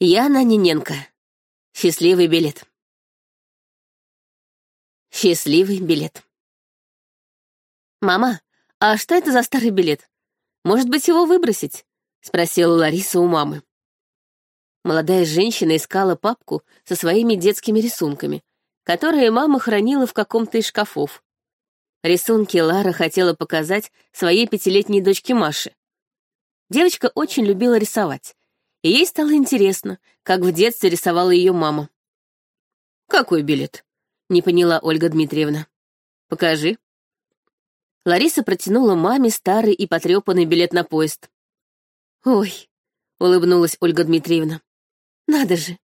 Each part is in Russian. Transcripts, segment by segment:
Яна Ниненко. Счастливый билет. Счастливый билет. «Мама, а что это за старый билет? Может быть, его выбросить?» — спросила Лариса у мамы. Молодая женщина искала папку со своими детскими рисунками, которые мама хранила в каком-то из шкафов. Рисунки Лара хотела показать своей пятилетней дочке Маше. Девочка очень любила рисовать, и ей стало интересно, как в детстве рисовала ее мама. «Какой билет?» — не поняла Ольга Дмитриевна. «Покажи». Лариса протянула маме старый и потрепанный билет на поезд. «Ой», — улыбнулась Ольга Дмитриевна, — «надо же!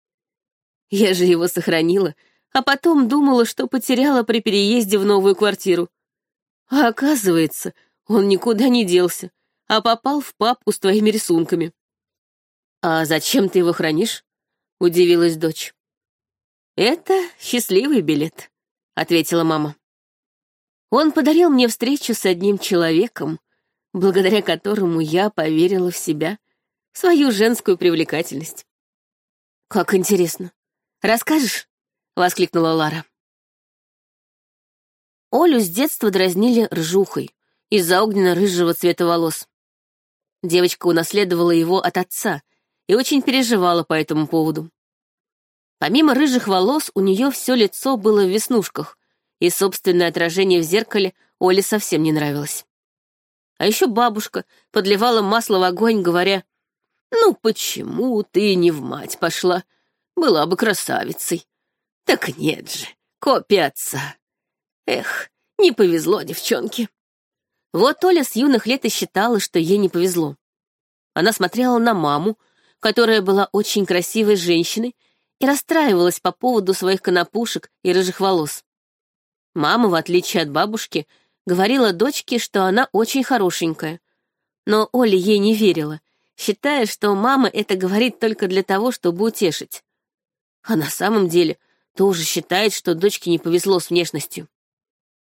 Я же его сохранила, а потом думала, что потеряла при переезде в новую квартиру. А оказывается, он никуда не делся, а попал в папку с твоими рисунками. «А зачем ты его хранишь?» — удивилась дочь. «Это счастливый билет», — ответила мама. «Он подарил мне встречу с одним человеком, благодаря которому я поверила в себя, в свою женскую привлекательность». «Как интересно. Расскажешь?» — воскликнула Лара. Олю с детства дразнили ржухой из-за огненно-рыжего цвета волос. Девочка унаследовала его от отца — и очень переживала по этому поводу. Помимо рыжих волос, у нее все лицо было в веснушках, и собственное отражение в зеркале Оле совсем не нравилось. А еще бабушка подливала масло в огонь, говоря, «Ну почему ты не в мать пошла? Была бы красавицей». «Так нет же, копия отца. Эх, не повезло девчонке». Вот Оля с юных лет и считала, что ей не повезло. Она смотрела на маму, которая была очень красивой женщиной и расстраивалась по поводу своих конопушек и рыжих волос. Мама, в отличие от бабушки, говорила дочке, что она очень хорошенькая. Но Оля ей не верила, считая, что мама это говорит только для того, чтобы утешить. А на самом деле тоже считает, что дочке не повезло с внешностью.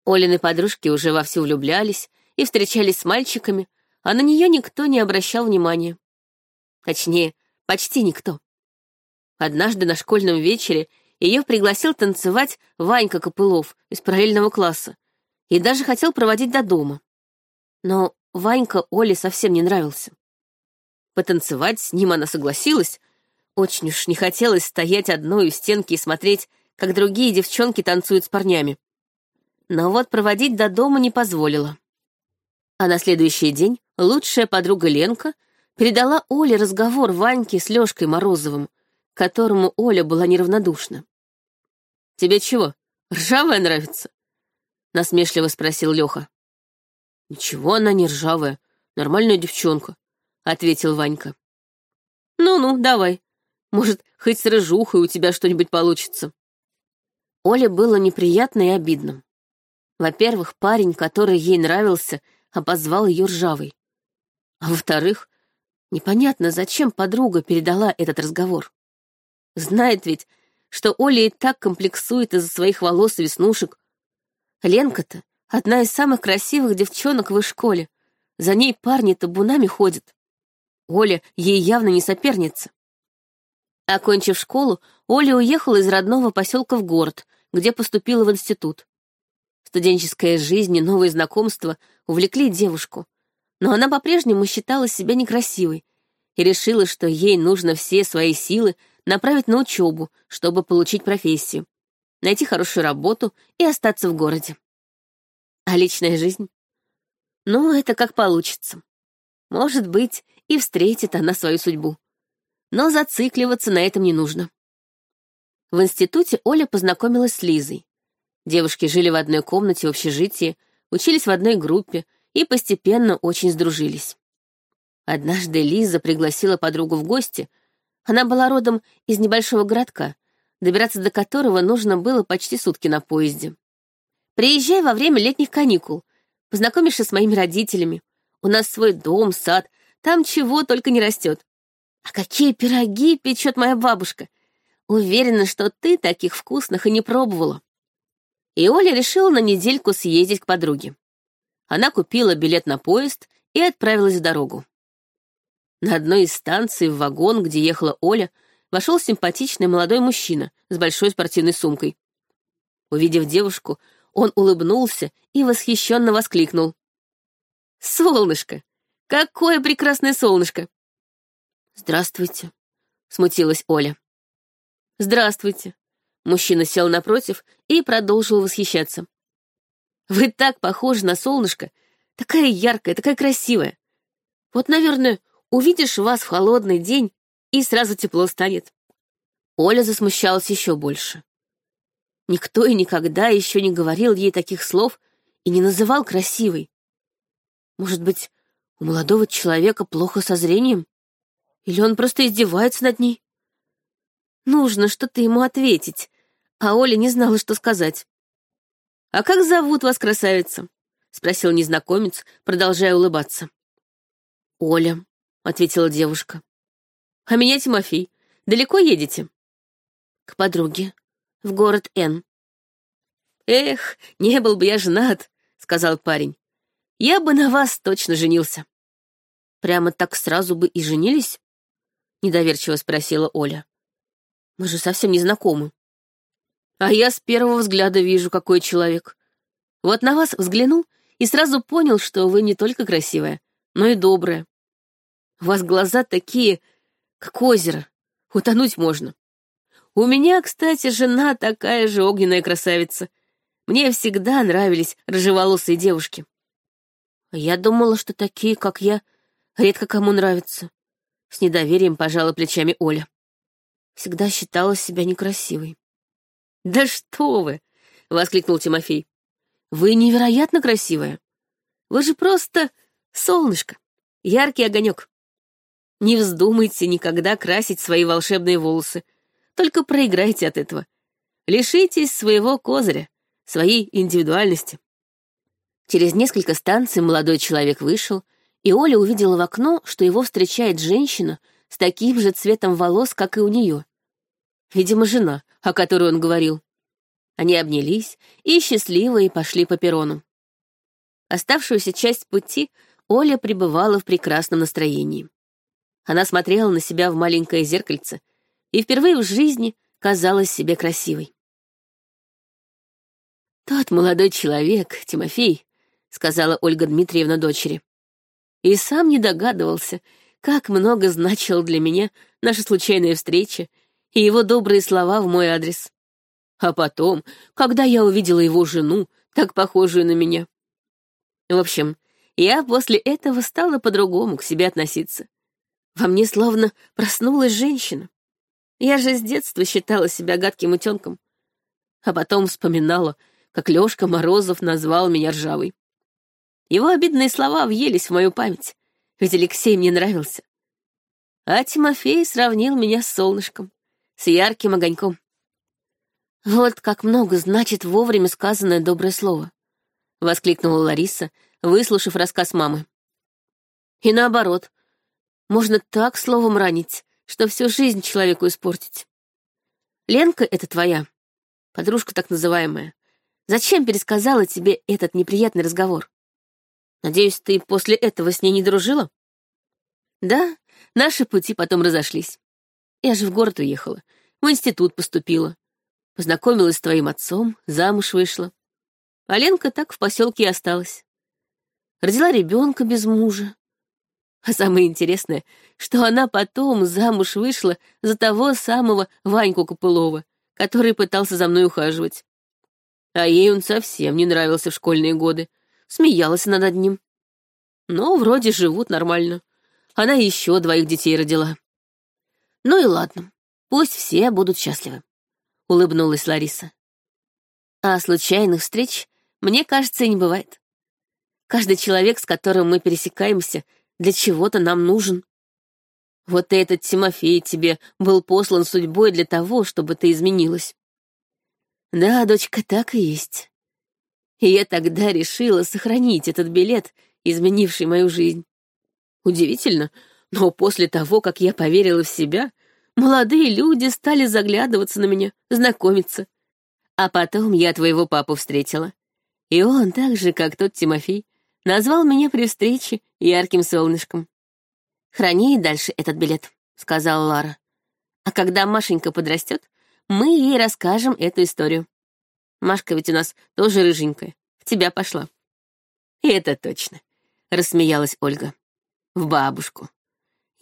Олины подружки уже вовсю влюблялись и встречались с мальчиками, а на нее никто не обращал внимания. Точнее, Почти никто. Однажды на школьном вечере ее пригласил танцевать Ванька Копылов из параллельного класса и даже хотел проводить до дома. Но Ванька Оле совсем не нравился. Потанцевать с ним она согласилась, очень уж не хотелось стоять одной у стенки и смотреть, как другие девчонки танцуют с парнями. Но вот проводить до дома не позволила. А на следующий день лучшая подруга Ленка — передала Оле разговор Ваньки с Лёшкой Морозовым, которому Оля была неравнодушна. «Тебе чего, ржавая нравится?» — насмешливо спросил Лёха. «Ничего она не ржавая, нормальная девчонка», — ответил Ванька. «Ну-ну, давай. Может, хоть с рыжухой у тебя что-нибудь получится». Оле было неприятно и обидно. Во-первых, парень, который ей нравился, обозвал ее ржавой. А во-вторых, Непонятно, зачем подруга передала этот разговор. Знает ведь, что Оля и так комплексует из-за своих волос и веснушек. Ленка-то одна из самых красивых девчонок в их школе. За ней парни табунами ходят. Оля ей явно не соперница. Окончив школу, Оля уехала из родного поселка в город, где поступила в институт. Студенческая жизнь и новые знакомства увлекли девушку, но она по-прежнему считала себя некрасивой и решила, что ей нужно все свои силы направить на учебу, чтобы получить профессию, найти хорошую работу и остаться в городе. А личная жизнь? Ну, это как получится. Может быть, и встретит она свою судьбу. Но зацикливаться на этом не нужно. В институте Оля познакомилась с Лизой. Девушки жили в одной комнате в общежитии, учились в одной группе и постепенно очень сдружились. Однажды Лиза пригласила подругу в гости. Она была родом из небольшого городка, добираться до которого нужно было почти сутки на поезде. «Приезжай во время летних каникул, познакомишься с моими родителями. У нас свой дом, сад, там чего только не растет. А какие пироги печет моя бабушка! Уверена, что ты таких вкусных и не пробовала». И Оля решила на недельку съездить к подруге. Она купила билет на поезд и отправилась в дорогу. На одной из станций в вагон, где ехала Оля, вошел симпатичный молодой мужчина с большой спортивной сумкой. Увидев девушку, он улыбнулся и восхищенно воскликнул. «Солнышко! Какое прекрасное солнышко!» «Здравствуйте», — смутилась Оля. «Здравствуйте». Мужчина сел напротив и продолжил восхищаться. «Вы так похожи на солнышко, такая яркая, такая красивая. Вот, наверное, увидишь вас в холодный день, и сразу тепло станет». Оля засмущалась еще больше. Никто и никогда еще не говорил ей таких слов и не называл красивой. Может быть, у молодого человека плохо со зрением? Или он просто издевается над ней? Нужно что-то ему ответить, а Оля не знала, что сказать. «А как зовут вас, красавица?» — спросил незнакомец, продолжая улыбаться. «Оля», — ответила девушка. «А меня Тимофей. Далеко едете?» «К подруге. В город Н». «Эх, не был бы я женат», — сказал парень. «Я бы на вас точно женился». «Прямо так сразу бы и женились?» — недоверчиво спросила Оля. Мы же совсем не знакомы. А я с первого взгляда вижу, какой человек. Вот на вас взглянул и сразу понял, что вы не только красивая, но и добрая. У вас глаза такие, как озеро. Утонуть можно. У меня, кстати, жена такая же огненная красавица. Мне всегда нравились рыжеволосые девушки. А я думала, что такие, как я, редко кому нравятся. С недоверием пожала плечами Оля. Всегда считала себя некрасивой. «Да что вы!» — воскликнул Тимофей. «Вы невероятно красивая. Вы же просто солнышко, яркий огонек. Не вздумайте никогда красить свои волшебные волосы. Только проиграйте от этого. Лишитесь своего козыря, своей индивидуальности». Через несколько станций молодой человек вышел, и Оля увидела в окно, что его встречает женщина с таким же цветом волос, как и у нее. Видимо, жена, о которой он говорил. Они обнялись и счастливые пошли по перрону. Оставшуюся часть пути Оля пребывала в прекрасном настроении. Она смотрела на себя в маленькое зеркальце и впервые в жизни казалась себе красивой. «Тот молодой человек, Тимофей», — сказала Ольга Дмитриевна дочери, и сам не догадывался, как много значила для меня наша случайная встреча и его добрые слова в мой адрес. А потом, когда я увидела его жену, так похожую на меня. В общем, я после этого стала по-другому к себе относиться. Во мне словно проснулась женщина. Я же с детства считала себя гадким утенком. А потом вспоминала, как Лёшка Морозов назвал меня ржавой. Его обидные слова въелись в мою память ведь Алексей мне нравился. А Тимофей сравнил меня с солнышком, с ярким огоньком. Вот как много значит вовремя сказанное доброе слово, — воскликнула Лариса, выслушав рассказ мамы. И наоборот, можно так словом ранить, что всю жизнь человеку испортить. Ленка — это твоя, подружка так называемая. Зачем пересказала тебе этот неприятный разговор? Надеюсь, ты после этого с ней не дружила? Да, наши пути потом разошлись. Я же в город уехала, в институт поступила. Познакомилась с твоим отцом, замуж вышла. А Ленка так в поселке и осталась. Родила ребенка без мужа. А самое интересное, что она потом замуж вышла за того самого Ваньку Копылова, который пытался за мной ухаживать. А ей он совсем не нравился в школьные годы. Смеялась она над ним. Но вроде живут нормально. Она еще двоих детей родила. Ну и ладно, пусть все будут счастливы. Улыбнулась Лариса. А случайных встреч, мне кажется, и не бывает. Каждый человек, с которым мы пересекаемся, для чего-то нам нужен. Вот этот Тимофей тебе был послан судьбой для того, чтобы ты изменилась. Да, дочка, так и есть. И я тогда решила сохранить этот билет, изменивший мою жизнь. Удивительно, но после того, как я поверила в себя, молодые люди стали заглядываться на меня, знакомиться. А потом я твоего папу встретила. И он, так же, как тот Тимофей, назвал меня при встрече ярким солнышком. «Храни дальше этот билет», — сказала Лара. А когда Машенька подрастет, мы ей расскажем эту историю. Машка ведь у нас тоже рыженькая, в тебя пошла. И это точно, рассмеялась Ольга. В бабушку.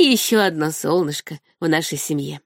И еще одно солнышко в нашей семье.